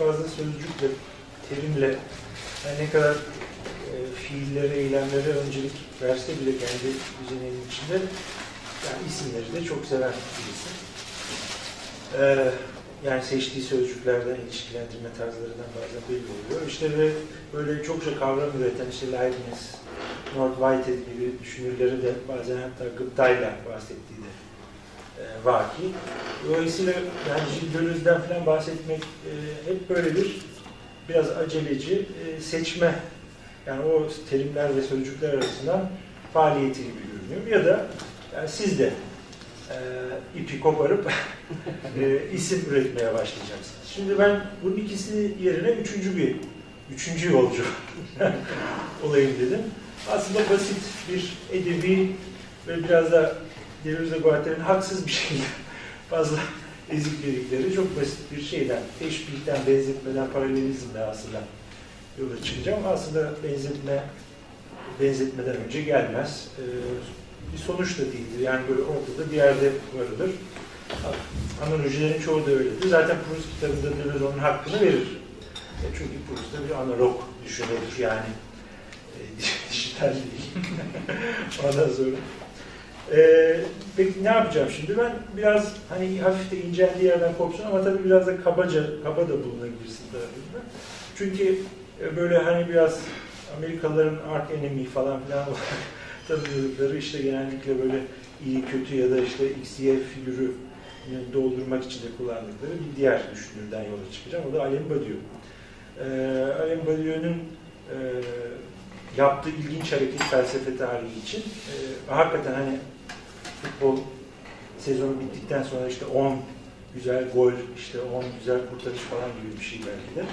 fazla sözcükle, terimle yani ne kadar e, fiillere, eylemlere öncelik verse bile kendi düzeninin içinde yani isimleri de çok seven birisi. Ee, yani seçtiği sözcüklerden, ilişkilendirme tarzlarından bazen belli oluyor. İşte ve böyle çokça kavram üreten işte Leibniz, Lord Whitehead gibi düşünürleri de bazen hatta gıptayla bahsettiği de e, vaki. Dolayısıyla yani Gilles falan bahsetmek e, hep böyle bir biraz aceleci e, seçme yani o terimler ve sözcükler arasından faaliyeti gibi görünüyor. Ya da yani siz de e, ipi koparıp e, isim üretmeye başlayacaksınız. Şimdi ben bunun ikisi yerine üçüncü bir üçüncü yolcu olayım dedim. Aslında basit bir edebi ve biraz da Deleuze Guattari'nin haksız bir şekilde fazla ezik dedikleri çok basit bir şeyden, teşbihten, benzetmeden, paralelizmle aslında yola çıkacağım. Aslında benzetme benzetmeden önce gelmez. Ee, bir sonuç da değildir. Yani böyle ortada bir yerde varılır. Analojilerin çoğu da öyledir. Zaten Proust kitabında Deleuze onun hakkını verir. E çünkü Proust da bir analog düşünürdür. Yani e, dijital değil. Ondan sonra ee, peki ne yapacağım şimdi? Ben biraz hani hafif de inceldiği yerden kopsun ama tabii biraz da kabaca, kaba da bulunabilirsin tarafında. Çünkü e, böyle hani biraz Amerikalıların art enemy falan filan tanıdıkları işte genellikle böyle iyi kötü ya da işte XY figürü doldurmak için de kullandıkları bir diğer düşünürden yola çıkacağım. O da Alain Badiou. Ee, Alain Badiou'nun e, yaptığı ilginç hareket felsefe tarihi için e, hakikaten hani futbol sezonu bittikten sonra işte 10 güzel gol, işte 10 güzel kurtarış falan gibi bir şey belki de.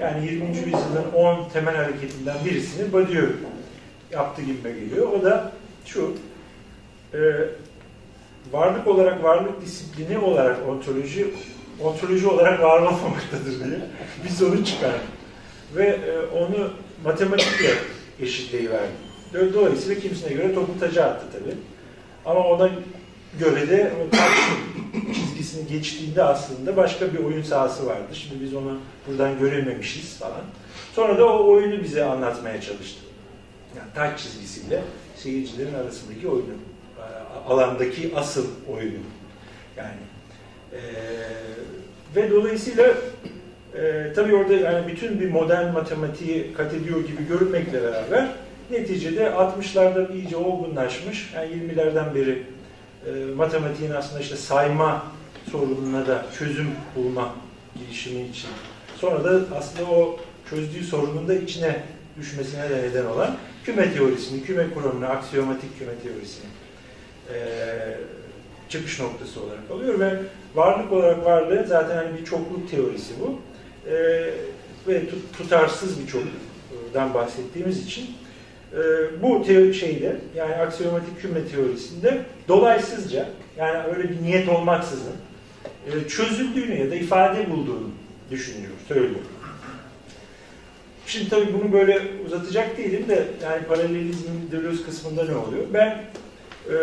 Yani 20. yüzyılın 10 temel hareketinden birisini Badiou yaptı gibi geliyor. O da şu, e, varlık olarak varlık disiplini olarak ontoloji, ontoloji olarak var olmamaktadır diye bir sonuç çıkar. Ve e, onu matematikle eşitleyiverdi. Dolayısıyla kimisine göre topu taca attı tabii. Ama ona göre de o çizgisini geçtiğinde aslında başka bir oyun sahası vardı. Şimdi biz onu buradan görememişiz falan. Sonra da o oyunu bize anlatmaya çalıştı. Yani taç çizgisiyle seyircilerin arasındaki oyunu. Alandaki asıl oyunu. Yani e, ve dolayısıyla e, tabii orada yani bütün bir modern matematiği kat ediyor gibi görünmekle beraber neticede 60'larda iyice olgunlaşmış, yani 20'lerden beri e, matematiğin aslında işte sayma sorununa da çözüm bulma girişimi için. Sonra da aslında o çözdüğü sorunun da içine düşmesine de neden olan küme teorisini, küme kuramını, aksiyomatik küme teorisini e, çıkış noktası olarak alıyor ve varlık olarak varlığı zaten hani bir çokluk teorisi bu. E, ve tutarsız bir çokluktan bahsettiğimiz için e, bu şeyde yani aksiyomatik küme teorisinde dolaysızca yani öyle bir niyet olmaksızın e, çözüldüğünü ya da ifade bulduğunu düşünüyor, söylüyor. Şimdi tabii bunu böyle uzatacak değilim de yani paralelizmin Deleuze kısmında ne oluyor? Ben e,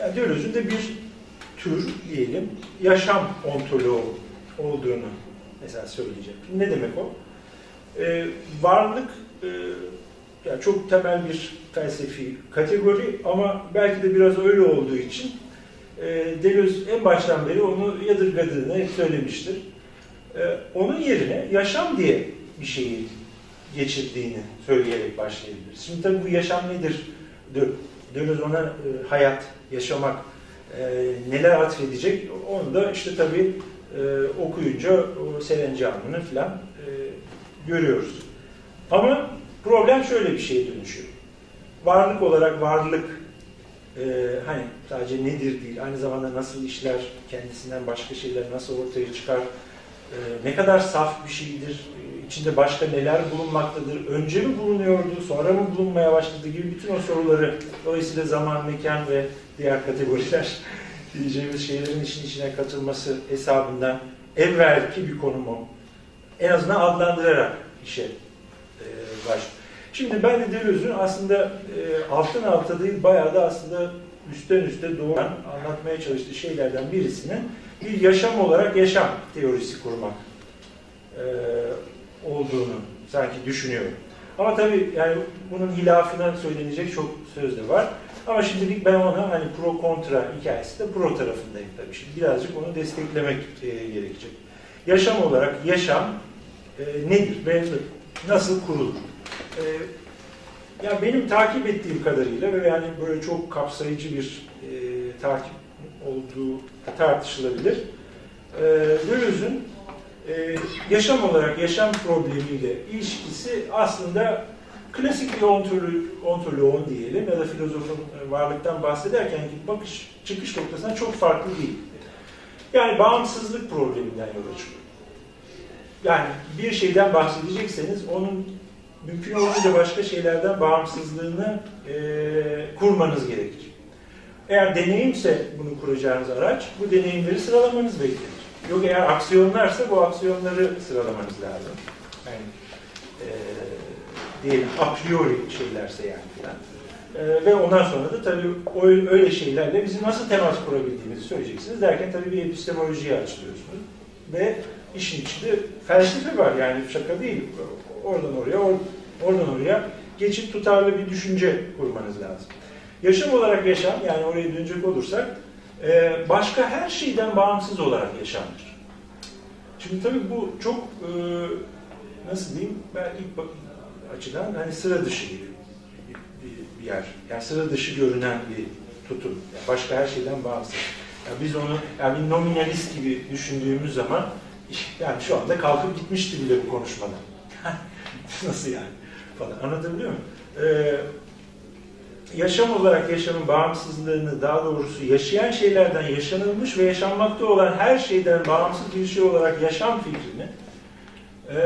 yani Deleuze'ün de bir tür diyelim yaşam ontoloğu olduğunu mesela söyleyeceğim. Ne demek o? Ee, varlık e, yani çok temel bir felsefi kategori ama belki de biraz öyle olduğu için e, Deleuze en baştan beri onu yadırgadığını söylemiştir. E, onun yerine yaşam diye bir şeyi geçirdiğini söyleyerek başlayabiliriz. Şimdi tabii bu yaşam nedir? Deleuze ona e, hayat, yaşamak e, neler atfedecek onu da işte tabii e, okuyunca o Serencanlı'nı falan e, görüyoruz. Ama problem şöyle bir şeye dönüşüyor. Varlık olarak varlık e, hani sadece nedir değil, aynı zamanda nasıl işler, kendisinden başka şeyler nasıl ortaya çıkar, e, ne kadar saf bir şeydir, e, içinde başka neler bulunmaktadır, önce mi bulunuyordu, sonra mı bulunmaya başladı gibi bütün o soruları, dolayısıyla zaman, mekan ve diğer kategoriler diyeceğimiz şeylerin işin içine katılması hesabından evvelki bir konumu en azından adlandırarak işe e, baş. Şimdi ben de Deleuze'ün aslında e, altın alta değil bayağı da aslında üstten üste doğan anlatmaya çalıştığı şeylerden birisinin bir yaşam olarak yaşam teorisi kurmak e, olduğunu sanki düşünüyorum. Ama tabii yani bunun hilafına söylenecek çok söz de var. Ama şimdilik ben ona hani pro kontra hikayesi de pro tarafındayım tabii. Şimdi birazcık onu desteklemek e, gerekecek. Yaşam olarak yaşam e, nedir ve nasıl kurulur? E, ya benim takip ettiğim kadarıyla ve yani böyle çok kapsayıcı bir e, takip olduğu tartışılabilir. E, Deleuze'ün e, yaşam olarak yaşam problemiyle ilişkisi aslında klasik bir ontoloğun diyelim ya da filozofun varlıktan bahsederken ki bakış çıkış noktasından çok farklı değil. Yani bağımsızlık probleminden yola çıkıyor. Yani bir şeyden bahsedecekseniz onun mümkün olduğunca başka şeylerden bağımsızlığını e, kurmanız gerekir. Eğer deneyimse bunu kuracağınız araç, bu deneyimleri sıralamanız beklenir. Yok eğer aksiyonlarsa bu aksiyonları sıralamanız lazım. Yani e, diyelim a priori şeylerse yani filan. E, ve ondan sonra da tabii öyle şeylerle bizim nasıl temas kurabildiğimizi söyleyeceksiniz derken tabii bir epistemolojiye açılıyorsunuz. Ve işin içinde felsefe var yani şaka değil. Oradan oraya, or, oradan oraya geçip tutarlı bir düşünce kurmanız lazım. Yaşam olarak yaşam, yani oraya dönecek olursak, e, başka her şeyden bağımsız olarak yaşamdır. Şimdi tabii bu çok, e, nasıl diyeyim, ben ilk açıdan hani sıra dışı bir, bir yer. Yani sıra dışı görünen bir tutum. Yani başka her şeyden bağımsız. Yani biz onu yani bir nominalist gibi düşündüğümüz zaman yani şu anda kalkıp gitmişti bile bu konuşmada. Nasıl yani? Falan. Anlatabiliyor muyum? Ee, yaşam olarak yaşamın bağımsızlığını daha doğrusu yaşayan şeylerden yaşanılmış ve yaşanmakta olan her şeyden bağımsız bir şey olarak yaşam fikrini e,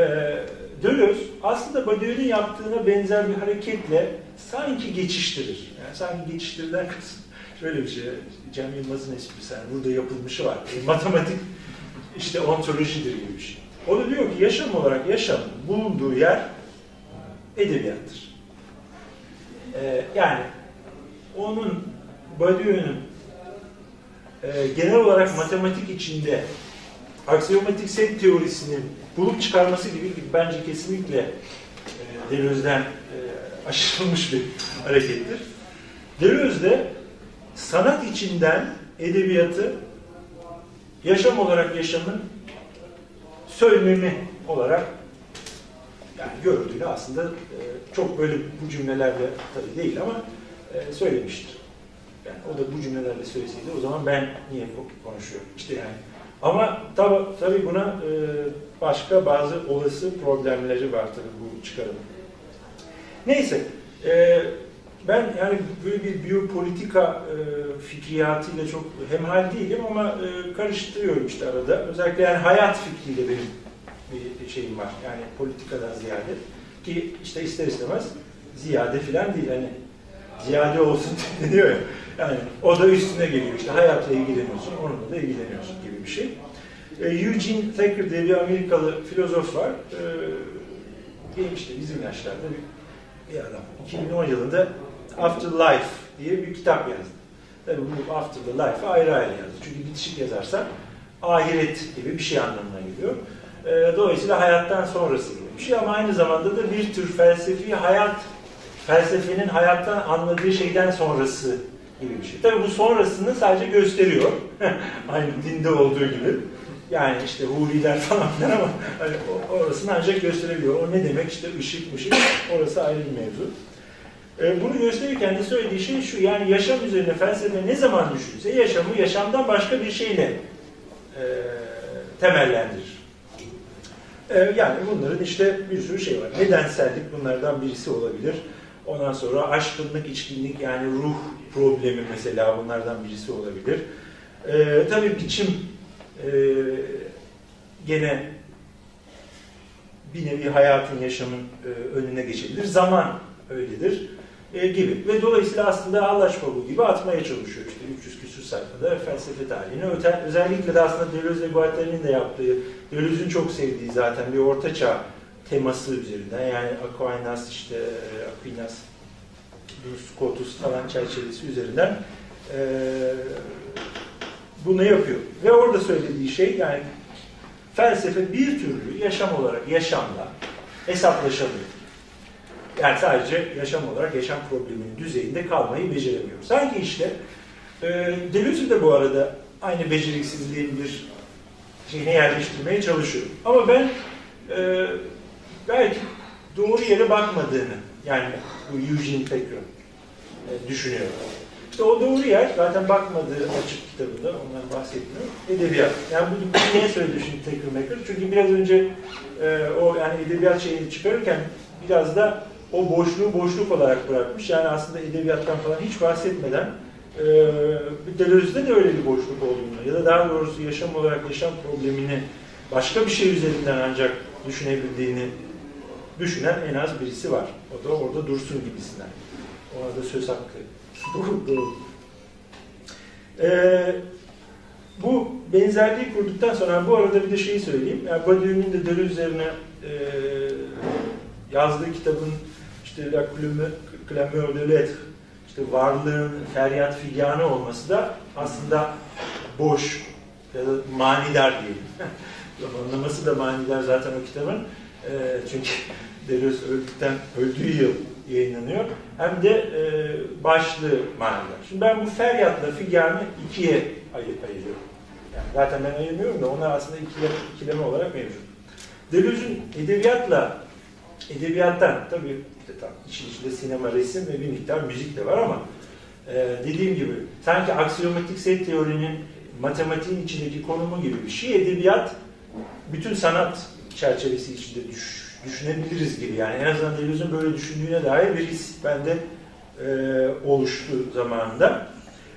Deleuze aslında Badiou'nun yaptığına benzer bir hareketle sanki geçiştirir. Yani sanki geçiştirilen kısım şöyle bir şey. Cem Yılmaz'ın esprisi. Yani burada yapılmışı var. E, matematik işte ontolojidir gibi bir şey. O da diyor ki yaşam olarak yaşam bulunduğu yer edebiyattır. Ee, yani onun Badiou'nun e, genel olarak matematik içinde aksiyomatik set teorisinin bulup çıkarması gibi, bence kesinlikle e, Deleuze'den e, aşırılmış bir harekettir. Deleuze de sanat içinden edebiyatı yaşam olarak yaşamın söylememi olarak yani gördüğünü aslında e, çok böyle bu cümlelerle tabii değil ama e, söylemiştir. Yani o da bu cümlelerle söyleseydi o zaman ben niye konuşuyorum? İşte yani ama tabi, tabii buna e, başka bazı olası problemleri var tabii bu çıkarımın. Neyse, ben yani böyle bir biyopolitika e, fikriyatıyla çok hemhal değilim ama karıştırıyorum işte arada. Özellikle yani hayat fikriyle benim bir şeyim var. Yani politikadan ziyade. Ki işte ister istemez ziyade filan değil. Hani ziyade olsun deniyor ya. Yani o da üstüne geliyor. İşte hayatla ilgileniyorsun, onunla da ilgileniyorsun gibi bir şey. E, Eugene Thacker diye bir Amerikalı filozof var. E, işte bizim yaşlarda bir, bir adam. 2010 yılında Afterlife diye bir kitap yazdı. Tabii bu After the Life'ı ayrı ayrı yazdı. Çünkü bitişik yazarsa ahiret gibi bir şey anlamına geliyor. E, dolayısıyla hayattan sonrası gibi bir şey ama aynı zamanda da bir tür felsefi hayat, felsefenin hayattan anladığı şeyden sonrası gibi bir şey. Tabii bu sonrasını sadece gösteriyor. aynı dinde olduğu gibi. Yani işte huriler falan filan ama hani orasını ancak gösterebiliyor. O ne demek işte ışık mışık orası ayrı bir mevzu. E, bunu gösterirken de söylediği şey şu, yani yaşam üzerine felsefe ne zaman düşünse yaşamı yaşamdan başka bir şeyle e, temellendirir. E, yani bunların işte bir sürü şey var. Nedensellik bunlardan birisi olabilir. Ondan sonra aşkınlık, içkinlik yani ruh problemi mesela bunlardan birisi olabilir. E, tabii biçim e, gene bir nevi hayatın, yaşamın e, önüne geçebilir. Zaman öyledir e, gibi. Ve dolayısıyla aslında Allah Pabu gibi atmaya çalışıyor işte 300 küsur sayfada felsefe tarihini. Öte, özellikle de aslında Deleuze ve Guattari'nin de yaptığı, Deleuze'ün çok sevdiği zaten bir ortaçağ teması üzerinden yani Aquinas işte Aquinas Scotus falan çerçevesi üzerinden e, bunu yapıyor. Ve orada söylediği şey yani felsefe bir türlü yaşam olarak yaşamla hesaplaşamıyor. Yani sadece yaşam olarak yaşam probleminin düzeyinde kalmayı beceremiyor. Sanki işte e, Deleuze de bu arada aynı beceriksizliğin bir şeyine yerleştirmeye çalışıyor. Ama ben e, belki doğru yere bakmadığını yani bu Eugene Pecker'ın e, düşünüyorum. İşte o doğru yer zaten bakmadığı açık kitabında ondan bahsetmiyor. Edebiyat. Yani bunu niye söyledi şimdi Taker Maker? Çünkü biraz önce e, o yani edebiyat şeyini çıkarırken biraz da o boşluğu boşluk olarak bırakmış. Yani aslında edebiyattan falan hiç bahsetmeden e, Deleuze'de de öyle bir boşluk olduğunu ya da daha doğrusu yaşam olarak yaşam problemini başka bir şey üzerinden ancak düşünebildiğini düşünen en az birisi var. O da orada dursun gibisinden. Orada söz hakkı. Ee, bu benzerliği kurduktan sonra bu arada bir de şeyi söyleyeyim. Yani Badiou'nun de Deleuze üzerine e, yazdığı kitabın işte La Clameur de l'être işte varlığın feryat figanı olması da aslında boş ya da manidar diyelim. Anlaması da manidar zaten o kitabın. E, çünkü Deleuze öldükten, öldüğü yıl yayınlanıyor. Hem de e, başlığı manidar. Şimdi ben bu feryatla figanı ikiye ayır, ayırıyorum. Yani zaten ben ayırmıyorum da onlar aslında ikileme, ikileme olarak mevcut. Deleuze'ün edebiyatla edebiyattan tabii işin içinde sinema, resim ve bir miktar müzik de var ama e, dediğim gibi sanki aksiyomatik teorinin matematiğin içindeki konumu gibi bir şey. Edebiyat bütün sanat çerçevesi içinde düş, düşünebiliriz gibi. Yani en azından Deleuze'ün böyle düşündüğüne dair bir his bende e, oluştu zamanında.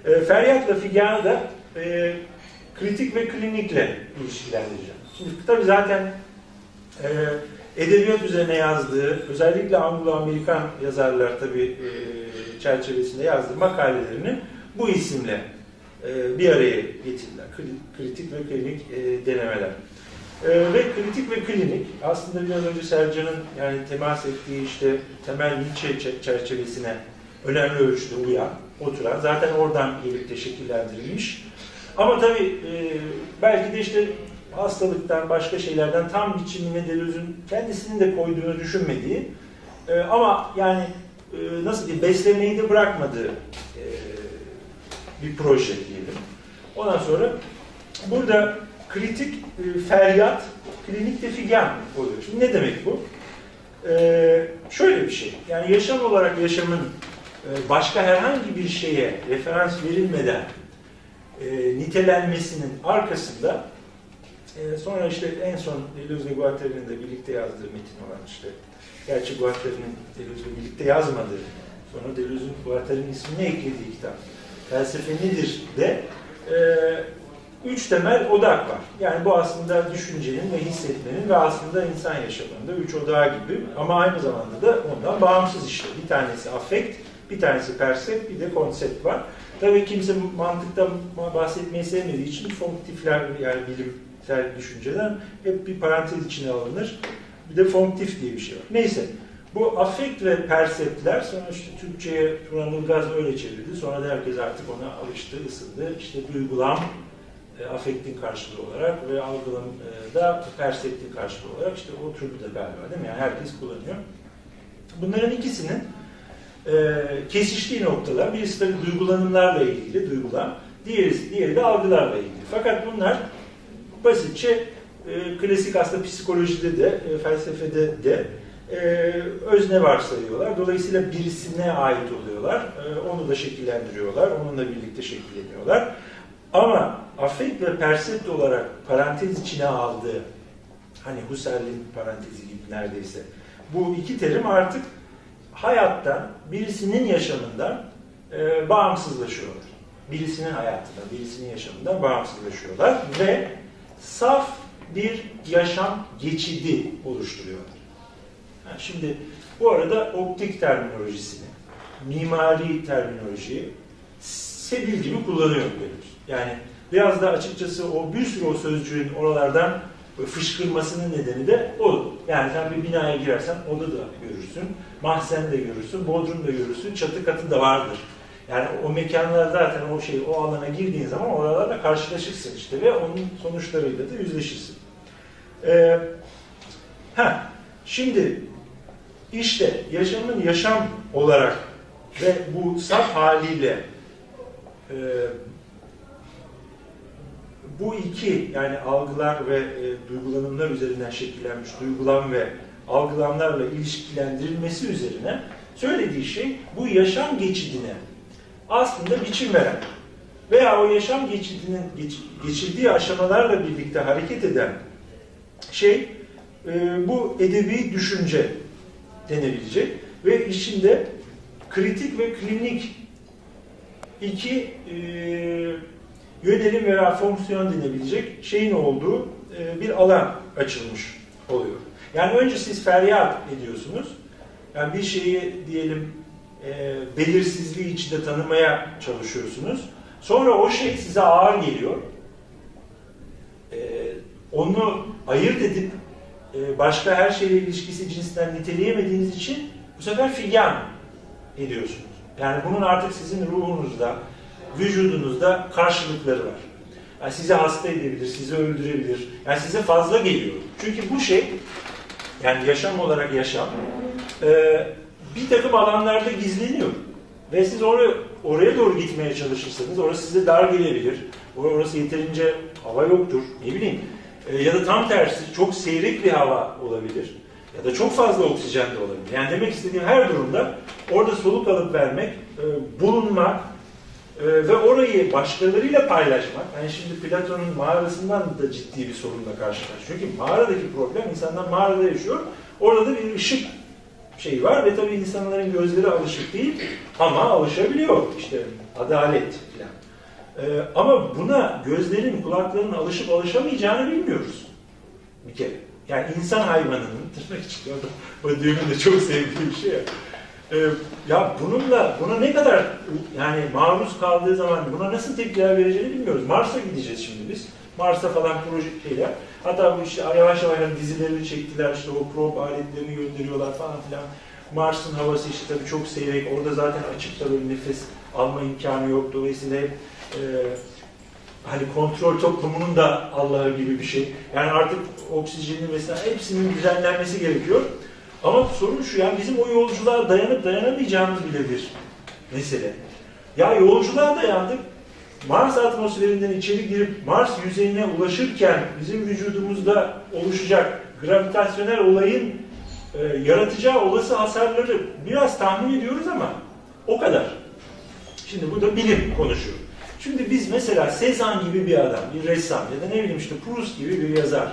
E, Feryat'la Figan'ı da e, kritik ve klinikle ilişkilendireceğim. Şimdi tabii zaten e, edebiyat üzerine yazdığı, özellikle Anglo-Amerikan yazarlar tabii e, çerçevesinde yazdığı makalelerini bu isimle e, bir araya getirdiler. Kritik ve klinik e, denemeler. E, ve kritik ve klinik aslında biraz önce Sercan'ın yani temas ettiği işte temel Nietzsche çerçevesine önemli ölçüde uyan, oturan, zaten oradan gelip de şekillendirilmiş. Ama tabii e, belki de işte hastalıktan, başka şeylerden tam biçimine Deleuze'ün kendisinin de koyduğunu düşünmediği e, ama yani e, nasıl diyeyim beslemeyi de bırakmadığı e, bir proje diyelim. Ondan sonra burada kritik e, feryat, klinik de figan oluyor. Şimdi ne demek bu? E, şöyle bir şey, yani yaşam olarak yaşamın e, başka herhangi bir şeye referans verilmeden e, nitelenmesinin arkasında e, sonra işte en son Deleuze Guattari'nin de birlikte yazdığı metin olan işte gerçi Guattari'nin Deleuze'le birlikte yazmadığı sonra Deleuze'ün Guattari'nin ismini eklediği kitap Felsefe nedir de e, üç temel odak var. Yani bu aslında düşüncenin ve hissetmenin ve aslında insan yaşamında üç odağı gibi ama aynı zamanda da ondan bağımsız işte. Bir tanesi affekt, bir tanesi persept, bir de konsept var. Tabii kimse mantıkta bahsetmeyi sevmediği için fonksiyonlar yani bilimsel düşünceden hep bir parantez içine alınır. Bir de fonksif diye bir şey var. Neyse. Bu affekt ve perseptler sonra işte Türkçe'ye Turan Ilgaz öyle çevirdi. Sonra da herkes artık ona alıştı, ısındı. İşte duygulam, e, afektin karşılığı olarak ve algılam e, da perseptin karşılığı olarak işte o türlü de galiba değil mi? Yani herkes kullanıyor. Bunların ikisinin e, kesiştiği noktalar. Birisi tabii duygulanımlarla ilgili, duygular. Diğeri, diğeri de algılarla ilgili. Fakat bunlar basitçe e, klasik aslında psikolojide de, e, felsefede de e, özne varsayıyorlar. Dolayısıyla birisine ait oluyorlar. E, onu da şekillendiriyorlar. Onunla birlikte şekilleniyorlar. Ama afekt ve persept olarak parantez içine aldığı hani Husserl'in parantezi gibi neredeyse bu iki terim artık hayattan, birisinin yaşamından e, bağımsızlaşıyorlar. Birisinin hayatından, birisinin yaşamından bağımsızlaşıyorlar ve saf bir yaşam geçidi oluşturuyorlar. Yani şimdi bu arada optik terminolojisini, mimari terminolojiyi sebil gibi kullanıyor Deleuze. Yani biraz da açıkçası o bir sürü o sözcüğün oralardan fışkırmasının nedeni de o. Yani sen bir binaya girersen oda da görürsün, mahzen de görürsün, bodrum da görürsün, çatı katı da vardır Yani o mekanlar zaten o şey o alana girdiğin zaman oralarla karşılaşırsın işte ve onun sonuçlarıyla da yüzleşirsin. Ee, heh, şimdi işte yaşamın yaşam olarak ve bu saf haliyle e, bu iki yani algılar ve e, duygulanımlar üzerinden şekillenmiş duygulan ve algılanlarla ilişkilendirilmesi üzerine söylediği şey bu yaşam geçidine aslında biçim veren veya o yaşam geçidinin geç, geçirdiği aşamalarla birlikte hareket eden şey e, bu edebi düşünce denebilecek ve içinde kritik ve klinik iki e, yönelim veya fonksiyon denebilecek şeyin olduğu e, bir alan açılmış oluyor. Yani önce siz feryat ediyorsunuz. Yani bir şeyi diyelim e, belirsizliği içinde tanımaya çalışıyorsunuz. Sonra o şey size ağır geliyor. E, onu ayırt edip e, başka her şeyle ilişkisi cinsinden niteleyemediğiniz için bu sefer figan ediyorsunuz. Yani bunun artık sizin ruhunuzda, vücudunuzda karşılıkları var. Yani sizi hasta edebilir, sizi öldürebilir. Yani size fazla geliyor. Çünkü bu şey, yani yaşam olarak yaşam, bir takım alanlarda gizleniyor. Ve siz oraya, oraya doğru gitmeye çalışırsanız, orası size dar gelebilir. Orası yeterince hava yoktur, ne bileyim. E, ya da tam tersi, çok seyrek bir hava olabilir. Ya da çok fazla oksijen de olabilir. Yani demek istediğim her durumda orada soluk alıp vermek, e, bulunmak, ee, ve orayı başkalarıyla paylaşmak, yani şimdi Platon'un mağarasından da ciddi bir sorunla karşılaşıyor. Çünkü mağaradaki problem, insanlar mağarada yaşıyor, orada da bir ışık şeyi var ve tabii insanların gözleri alışık değil ama alışabiliyor. İşte adalet falan. Ee, ama buna gözlerin, kulakların alışıp alışamayacağını bilmiyoruz. Bir kere. Yani insan hayvanının, tırnak içinde, o düğümün de çok sevdiği bir şey ya. Ee, ya bununla buna ne kadar yani maruz kaldığı zaman buna nasıl tepkiler vereceğini bilmiyoruz. Mars'a gideceğiz şimdi biz. Mars'a falan proje şeyler. Hatta bu işte yavaş yavaş dizilerini çektiler işte o probe aletlerini gönderiyorlar falan filan. Mars'ın havası işte tabii çok seyrek. Orada zaten açıkta böyle nefes alma imkanı yok. Dolayısıyla hep e, hani kontrol toplumunun da Allah'ı gibi bir şey. Yani artık oksijenin mesela hepsinin düzenlenmesi gerekiyor. Ama sorun şu yani bizim o yolculuğa dayanıp dayanamayacağımız bile bir mesele. Ya yolculuğa dayandık. Mars atmosferinden içeri girip Mars yüzeyine ulaşırken bizim vücudumuzda oluşacak gravitasyonel olayın e, yaratacağı olası hasarları biraz tahmin ediyoruz ama o kadar. Şimdi bu da bilim konuşuyor. Şimdi biz mesela Sezan gibi bir adam, bir ressam ya da ne bileyim işte Proust gibi bir yazar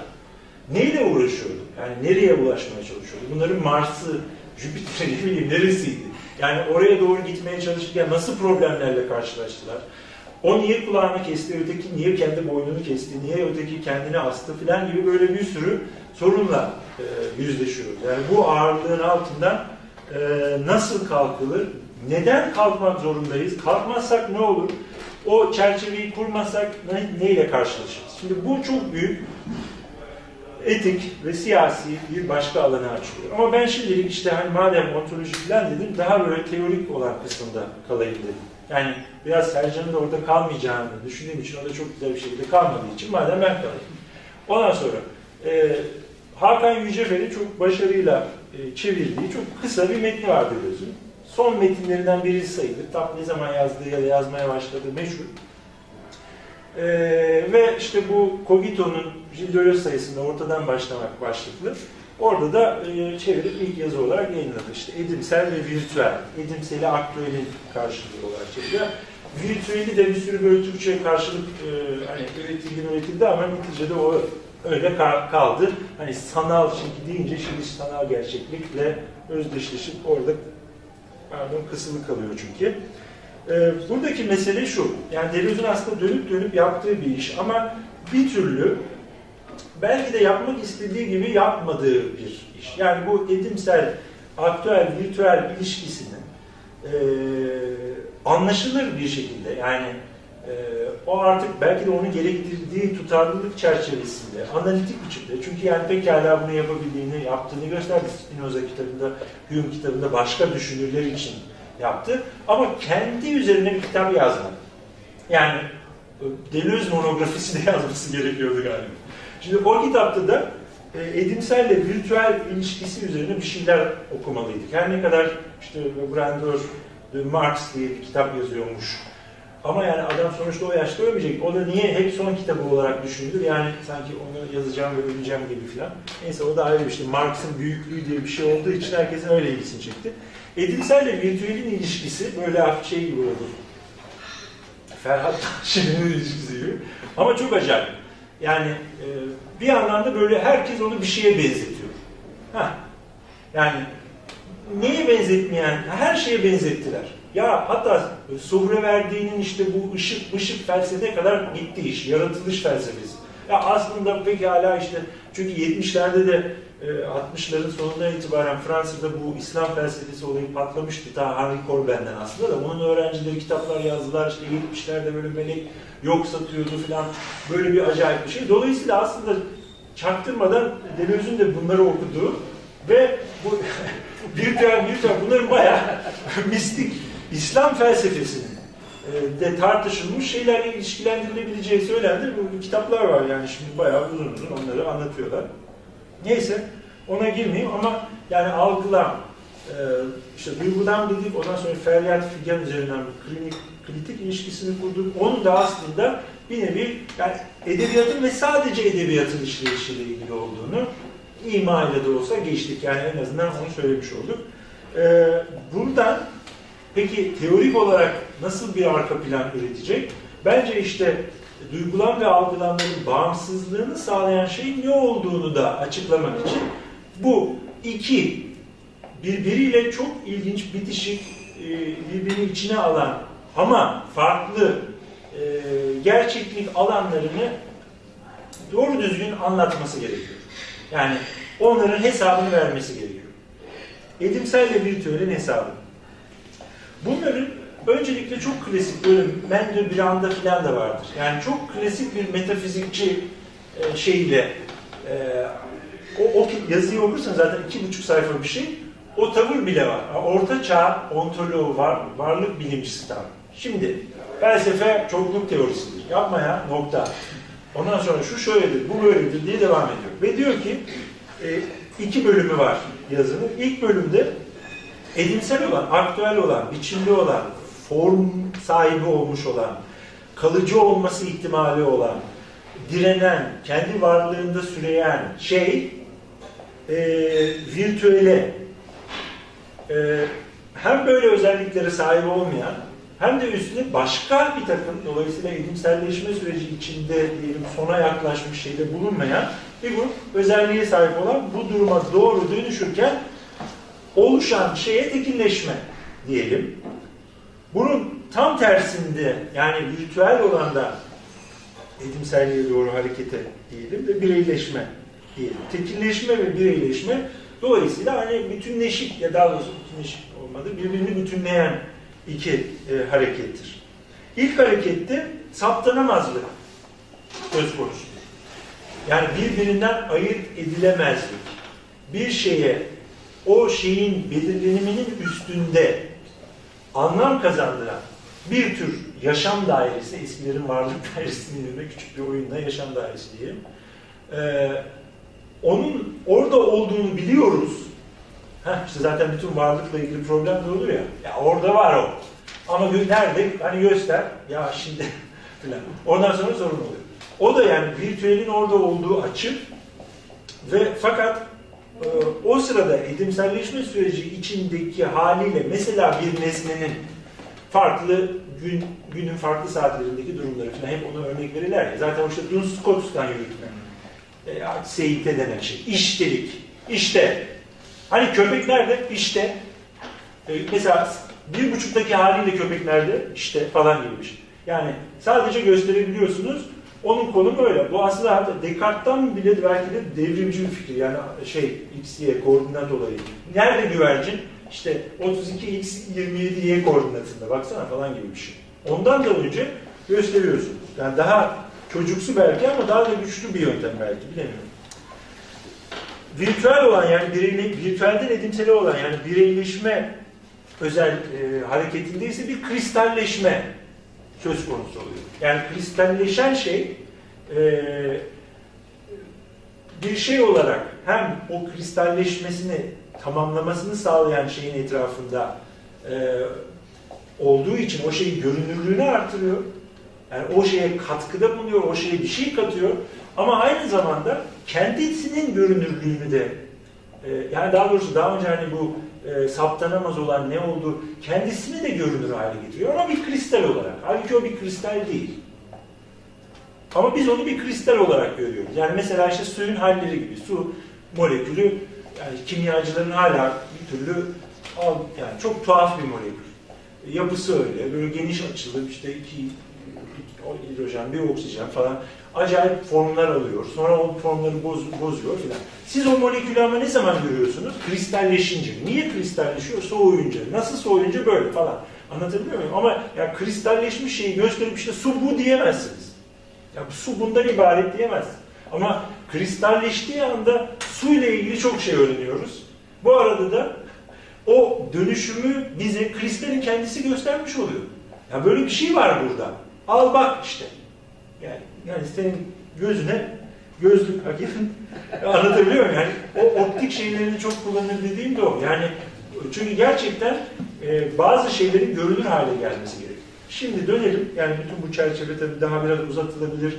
neyle uğraşıyordu? Yani nereye ulaşmaya çalışıyordu? Bunların Mars'ı, Jüpiter'i ne bileyim neresiydi? Yani oraya doğru gitmeye çalışırken nasıl problemlerle karşılaştılar? O niye kulağını kesti, öteki niye kendi boynunu kesti, niye öteki kendini astı filan gibi böyle bir sürü sorunla e, yüzleşiyoruz. Yani bu ağırlığın altından e, nasıl kalkılır, neden kalkmak zorundayız, kalkmazsak ne olur, o çerçeveyi kurmasak ne, neyle karşılaşırız? Şimdi bu çok büyük etik ve siyasi bir başka alanı açıyor. Ama ben şimdilik işte hani madem ontoloji falan dedim daha böyle teorik olan kısmında kalayım dedim. Yani biraz Sercan'ın da orada kalmayacağını düşündüğüm için o da çok güzel bir şekilde kalmadığı için madem ben kalayım. Ondan sonra e, Hakan Yücefer'i çok başarıyla e, çevirdiği çok kısa bir metni vardı gözüm. Son metinlerinden birisi sayılır. Tam ne zaman yazdığı ya da yazmaya başladığı meşhur. Ee, ve işte bu Cogito'nun Gilles sayısında ortadan başlamak başlıklı. Orada da e, çevirip ilk yazı olarak yayınladı. İşte edimsel ve virtüel. Edimseli aktüelin karşılığı olarak çeviriyor. Virtüeli de bir sürü böyle Türkçe karşılık e, hani üretildi üretildi ama neticede o öyle kaldı. Hani sanal çünkü deyince şimdi sanal gerçeklikle özdeşleşip orada pardon kısılı kalıyor çünkü. E, buradaki mesele şu, yani Deleuze'ün aslında dönüp dönüp yaptığı bir iş ama bir türlü belki de yapmak istediği gibi yapmadığı bir iş. Yani bu edimsel, aktüel, virtüel ilişkisinin e, anlaşılır bir şekilde yani e, o artık belki de onu gerektirdiği tutarlılık çerçevesinde, analitik biçimde çünkü yani pekala bunu yapabildiğini, yaptığını gösterdi Spinoza kitabında, Hume kitabında başka düşünürler için yaptı. Ama kendi üzerine bir kitap yazmadı. Yani e, Deleuze monografisi de yazması gerekiyordu galiba. Şimdi o kitapta da e, edimselle virtüel ilişkisi üzerine bir şeyler okumalıydık. Her ne kadar işte Brandor de Marx diye bir kitap yazıyormuş. Ama yani adam sonuçta o yaşta ölmeyecek. O da niye hep son kitabı olarak düşündür? Yani sanki onu yazacağım ve öleceğim gibi filan. Neyse o da ayrı bir şey. Marx'ın büyüklüğü diye bir şey olduğu için herkesin öyle ilgisini çekti. Edimselle virtüelin ilişkisi böyle hafif şey gibi oldu. Ferhat Şirin'in ilişkisi gibi. Ama çok acayip. Yani e, bir yandan da böyle herkes onu bir şeye benzetiyor. Heh. Yani neye benzetmeyen, her şeye benzettiler. Ya hatta verdiğinin işte bu ışık ışık felsefeye kadar gitti iş, yaratılış felsefesi. Ya aslında pekala işte çünkü 70'lerde de 60'ların e, sonundan itibaren Fransa'da bu İslam felsefesi olayı patlamıştı. Ta Henri Corbin'den aslında da. Bunun öğrencileri kitaplar yazdılar. İşte 70'lerde böyle melek yok satıyordu falan. Böyle bir acayip bir şey. Dolayısıyla aslında çaktırmadan Deleuze'ün de bunları okuduğu ve bu virtüel virtüel bunların bayağı mistik İslam felsefesinin e, de tartışılmış şeylerle ilişkilendirilebileceği söylendir. Bu kitaplar var yani şimdi bayağı uzun uzun onları anlatıyorlar. Neyse ona girmeyeyim ama yani algılam, e, işte duygudan bildik, ondan sonra feryat figan üzerinden bir klinik, kritik ilişkisini kurduk. Onu da aslında bir nevi yani edebiyatın ve sadece edebiyatın işleyişiyle ilgili olduğunu ima ile de olsa geçtik. Yani en azından onu söylemiş olduk. Ee, buradan peki teorik olarak nasıl bir arka plan üretecek? Bence işte duygulan ve algılanların bağımsızlığını sağlayan şeyin ne olduğunu da açıklamak için bu iki birbiriyle çok ilginç, bitişik, e, birbirini içine alan ama farklı e, gerçeklik alanlarını doğru düzgün anlatması gerekiyor. Yani onların hesabını vermesi gerekiyor. Edimsel ve virtüelin hesabı. Bunların öncelikle çok klasik, böyle Mendel Brand'a filan da vardır. Yani çok klasik bir metafizikçi e, şeyle e, o, o yazıyı okursan zaten iki buçuk sayfa bir şey. O tavır bile var. Orta çağ ontoloğu var, varlık bilimcisi tam. Şimdi felsefe çokluk teorisidir. Yapma ya nokta. Ondan sonra şu şöyledir, bu böyledir diye devam ediyor. Ve diyor ki e, iki bölümü var yazının. İlk bölümde edimsel olan, aktüel olan, biçimli olan, form sahibi olmuş olan, kalıcı olması ihtimali olan, direnen, kendi varlığında süreyen şey e, virtüele e, hem böyle özelliklere sahip olmayan hem de üstüne başka bir takım dolayısıyla edimselleşme süreci içinde diyelim sona yaklaşmış şeyde bulunmayan bir grup özelliğe sahip olan bu duruma doğru dönüşürken oluşan şeye tekilleşme diyelim. Bunun tam tersinde yani virtüel olan da edimselliğe doğru harekete diyelim ve bireyleşme diyelim. Tekilleşme ve bireyleşme dolayısıyla hani bütünleşik ya daha doğrusu bütünleşik olmadı birbirini bütünleyen iki e, harekettir. İlk harekette saptanamazlık söz konusudur. Yani birbirinden ayırt edilemezlik. Bir şeye o şeyin belirleniminin üstünde anlam kazandıran bir tür yaşam dairesi, eskilerin varlık dairesi dinleme küçük bir oyunda yaşam dairesi diyelim. Ee, onun orada olduğunu biliyoruz. Heh, işte zaten bütün varlıkla ilgili problem de olur ya. Ya orada var o. Ama nerede? Hani göster. Ya şimdi falan. Ondan sonra sorun oluyor. O da yani virtüelin orada olduğu açık ve fakat o sırada edimselleşme süreci içindeki haliyle mesela bir nesnenin farklı gün günün farklı saatlerindeki durumları falan hep ona örnek verirler ya. Zaten işte Duns Scotus'tan yürütme. E, seyite denen şey. İştelik. İşte. Hani köpek nerede? İşte. E, mesela bir buçuktaki haliyle köpek nerede? İşte falan gibi bir şey. Yani sadece gösterebiliyorsunuz. Onun konumu öyle. Bu aslında hatta Descartes'tan bile belki de devrimci bir fikir. Yani şey x, y koordinat olayı. Nerede güvercin? İşte 32 x 27 y koordinatında baksana falan gibi bir şey. Ondan da önce gösteriyorsun. Yani daha çocuksu belki ama daha da güçlü bir yöntem belki bilemiyorum. Virtüel olan yani bireyli, virtüelden edimseli olan yani bireyleşme özel e, hareketinde ise bir kristalleşme söz konusu oluyor. Yani kristalleşen şey e, bir şey olarak hem o kristalleşmesini tamamlamasını sağlayan şeyin etrafında e, olduğu için o şeyin görünürlüğünü artırıyor. Yani o şeye katkıda bulunuyor, o şeye bir şey katıyor. Ama aynı zamanda kendisinin görünürlüğünü de e, yani daha doğrusu daha önce hani bu e, saptanamaz olan ne oldu kendisini de görünür hale getiriyor ama bir kristal olarak. Halbuki o bir kristal değil. Ama biz onu bir kristal olarak görüyoruz. Yani mesela işte suyun halleri gibi. Su molekülü yani kimyacıların hala bir türlü yani çok tuhaf bir molekül. Yapısı öyle. Böyle geniş açılı işte iki hidrojen, bir oksijen falan acayip formlar alıyor. Sonra o formları boz, bozuyor filan. Siz o molekülü ama ne zaman görüyorsunuz? Kristalleşince. Niye kristalleşiyor? Soğuyunca. Nasıl soğuyunca böyle falan. Anlatabiliyor muyum? Ama ya kristalleşmiş şeyi gösterip işte su bu diyemezsiniz. Ya su bundan ibaret diyemezsiniz. Ama kristalleştiği anda su ile ilgili çok şey öğreniyoruz. Bu arada da o dönüşümü bize kristalin kendisi göstermiş oluyor. Ya böyle bir şey var burada. Al bak işte. Yani, yani senin gözüne gözlük hakikaten anlatabiliyor muyum? Yani o optik şeylerini çok kullanır dediğim de o. Yani çünkü gerçekten e, bazı şeylerin görünür hale gelmesi gerekiyor. Şimdi dönelim. Yani bütün bu çerçeve tabii daha biraz uzatılabilir.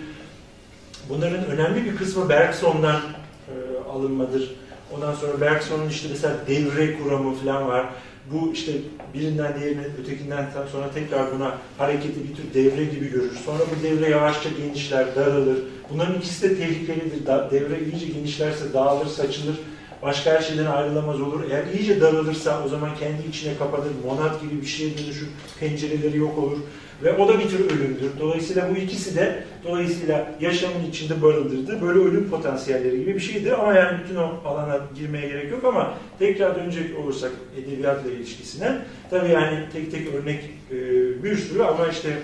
Bunların önemli bir kısmı Bergson'dan e, alınmadır. Ondan sonra Bergson'un işte mesela devre kuramı falan var. Bu işte birinden diğerine, ötekinden sonra tekrar buna hareketi bir tür devre gibi görür. Sonra bu devre yavaşça genişler, daralır. Bunların ikisi de tehlikelidir. Devre iyice genişlerse dağılır, saçılır. Başka her şeyden ayrılamaz olur. Eğer iyice daralırsa o zaman kendi içine kapanır. Monat gibi bir şeye dönüşür. Pencereleri yok olur. Ve o da bir tür ölümdür. Dolayısıyla bu ikisi de dolayısıyla yaşamın içinde barındırdığı böyle ölüm potansiyelleri gibi bir şeydir. Ama yani bütün o alana girmeye gerek yok ama tekrar dönecek olursak edebiyatla ilişkisine tabii yani tek tek örnek e, bir sürü ama işte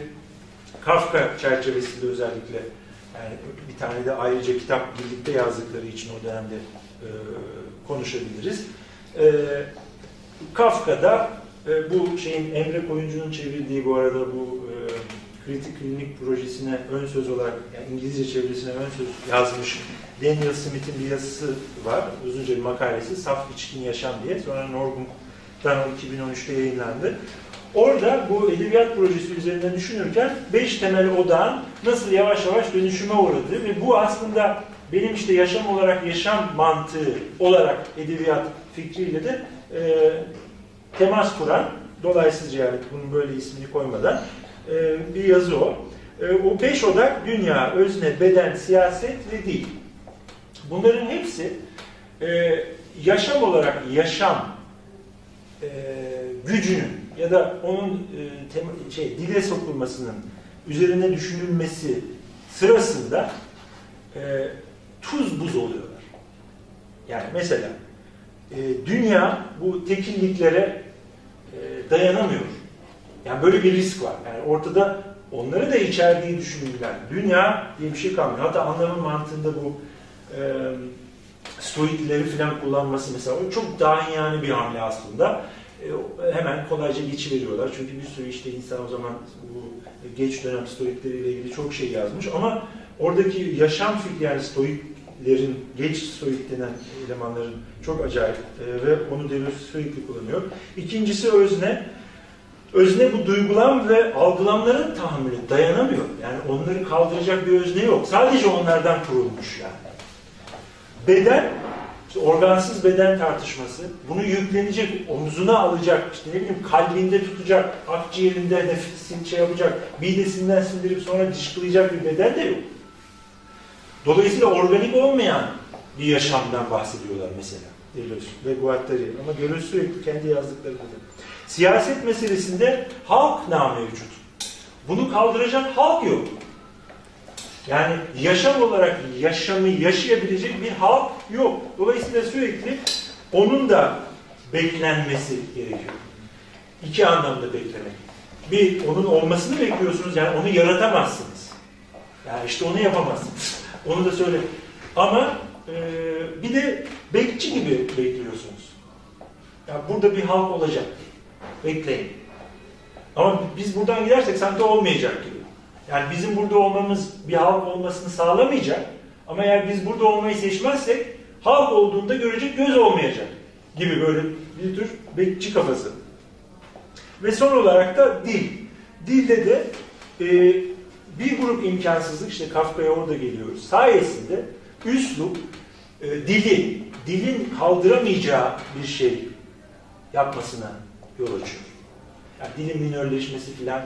Kafka çerçevesinde özellikle yani bir tane de ayrıca kitap birlikte yazdıkları için o dönemde e, konuşabiliriz. E, Kafka'da e, bu şeyin Emre Koyuncu'nun çevirdiği bu arada bu e, kritik klinik projesine ön söz olarak yani İngilizce çevirisine ön söz yazmış Daniel Smith'in bir yazısı var. Uzunca bir makalesi Saf İçkin Yaşam diye. Sonra Norgum'dan 2013'te yayınlandı. Orada bu edebiyat projesi üzerinde düşünürken beş temel odağın nasıl yavaş yavaş dönüşüme uğradığı ve bu aslında benim işte yaşam olarak yaşam mantığı olarak edebiyat fikriyle de e, temas kuran, dolaysızca yani bunun böyle ismini koymadan e, bir yazı o. E, o beş odak dünya, özne, beden, siyaset ve dil. Bunların hepsi e, yaşam olarak yaşam e, gücünün ya da onun e, tema, şey dile sokulmasının üzerine düşünülmesi sırasında e, tuz buz oluyorlar. Yani mesela e, dünya bu tekilliklere e, dayanamıyor. Yani böyle bir risk var. Yani ortada onları da içerdiği düşünürler. Dünya diye bir şey kalmıyor. Hatta anlamın mantığında bu e, stoikleri falan kullanması mesela o çok daha yani bir hamle aslında. E, hemen kolayca geçiveriyorlar. Çünkü bir sürü işte insan o zaman bu geç dönem stoikleriyle ilgili çok şey yazmış ama oradaki yaşam fikri yani stoik lerin geç stoik denen elemanların çok acayip e, ve onu Deleuze sürekli kullanıyor. İkincisi özne. Özne bu duygulam ve algılamların tahammülü dayanamıyor. Yani onları kaldıracak bir özne yok. Sadece onlardan kurulmuş yani. Beden, işte organsız beden tartışması, bunu yüklenecek, omzuna alacak, işte ne bileyim kalbinde tutacak, akciğerinde nefesini şey yapacak, midesinden sindirip sonra dışkılayacak bir beden de yok. Dolayısıyla organik olmayan bir yaşamdan bahsediyorlar mesela Deleuze ve Guattari. Ama Deleuze sürekli kendi yazdıklarında. Siyaset meselesinde halk namı mevcut. Bunu kaldıracak halk yok. Yani yaşam olarak yaşamı yaşayabilecek bir halk yok. Dolayısıyla sürekli onun da beklenmesi gerekiyor. İki anlamda beklemek. Bir, onun olmasını bekliyorsunuz. Yani onu yaratamazsınız. Yani işte onu yapamazsınız. Onu da söyle. Ama e, bir de bekçi gibi bekliyorsunuz. Ya burada bir halk olacak. Bekleyin. Ama biz buradan gidersek sanki olmayacak gibi. Yani bizim burada olmamız bir halk olmasını sağlamayacak. Ama eğer biz burada olmayı seçmezsek halk olduğunda görecek göz olmayacak gibi böyle bir tür bekçi kafası. Ve son olarak da dil. Dilde de e, bir grup imkansızlık, işte Kafka'ya orada geliyoruz, sayesinde üslup, e, dili, dilin kaldıramayacağı bir şey yapmasına yol açıyor. Yani dilin minörleşmesi filan e,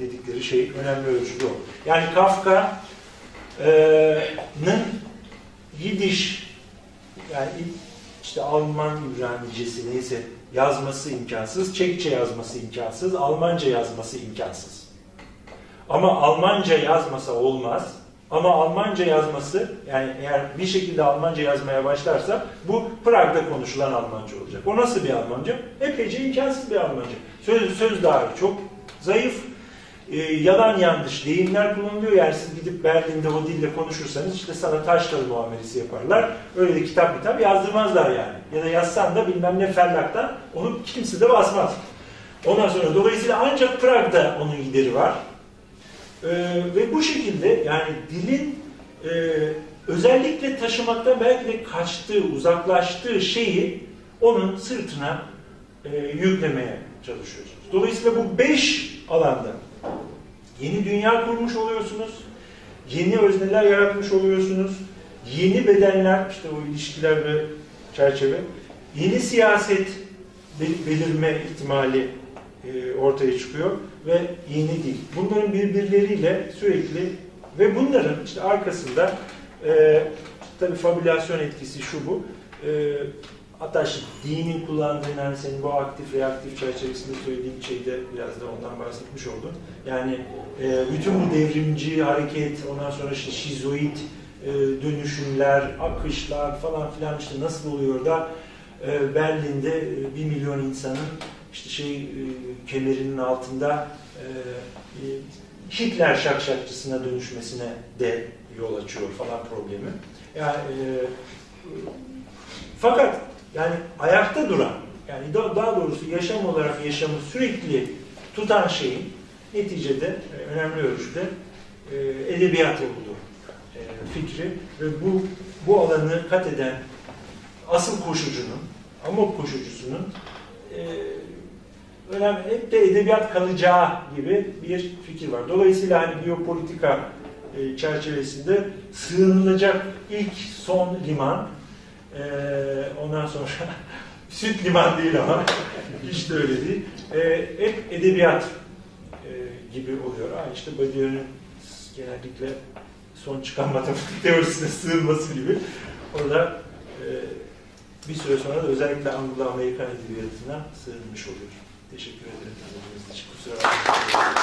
dedikleri şey önemli ölçüde o. Yani Kafka'nın Yidiş yani işte Alman İbranicesi neyse yazması imkansız, Çekçe yazması imkansız, Almanca yazması imkansız. Ama Almanca yazmasa olmaz. Ama Almanca yazması, yani eğer bir şekilde Almanca yazmaya başlarsa bu Prag'da konuşulan Almanca olacak. O nasıl bir Almanca? Epeyce imkansız bir Almanca. Söz, söz dahi çok zayıf, e, yalan yanlış deyimler kullanılıyor. Yani siz gidip Berlin'de o dille konuşursanız işte sana taşralı muamelesi yaparlar. Öyle de kitap kitap yazdırmazlar yani. Ya da yazsan da bilmem ne fellaktan onu kimse de basmaz. Ondan sonra dolayısıyla ancak Prag'da onun gideri var. Ee, ve bu şekilde yani dilin e, özellikle taşımaktan belki de kaçtığı, uzaklaştığı şeyi onun sırtına e, yüklemeye çalışıyorsunuz. Dolayısıyla bu beş alanda yeni dünya kurmuş oluyorsunuz, yeni özneler yaratmış oluyorsunuz, yeni bedenler, işte o ilişkiler ve çerçeve, yeni siyaset belirme ihtimali e, ortaya çıkıyor ve yeni dil. Bunların birbirleriyle sürekli ve bunların işte arkasında e, tabi fabülasyon etkisi şu bu. E, hatta işte dinin kullandığın hani senin bu aktif reaktif çerçevesinde söylediğin şeyde biraz da ondan bahsetmiş oldun. Yani e, bütün bu devrimci hareket, ondan sonra işte şizoid e, dönüşümler, akışlar falan filan işte nasıl oluyor da e, Berlin'de e, bir milyon insanın işte şey e, kemerinin altında e, e, Hitler şakşakçısına dönüşmesine de yol açıyor falan problemi. Yani e, fakat yani ayakta duran yani daha doğrusu yaşam olarak yaşamı sürekli tutan şeyin neticede önemli ölçüde edebiyat olduğu fikri ve bu bu alanı kat eden asıl koşucunun, amok koşucusunun önemli, hep de edebiyat kalacağı gibi bir fikir var. Dolayısıyla hani biyopolitika e, çerçevesinde sığınılacak ilk son liman e, ondan sonra süt liman değil ama hiç de öyle değil. E, hep edebiyat gibi oluyor. Ha, işte genellikle son çıkan matematik teorisine sığınması gibi. Orada e, bir süre sonra da özellikle Anglo-Amerikan edebiyatına sığınmış oluyor. Teşekkür ederim. Kusura bakmayın.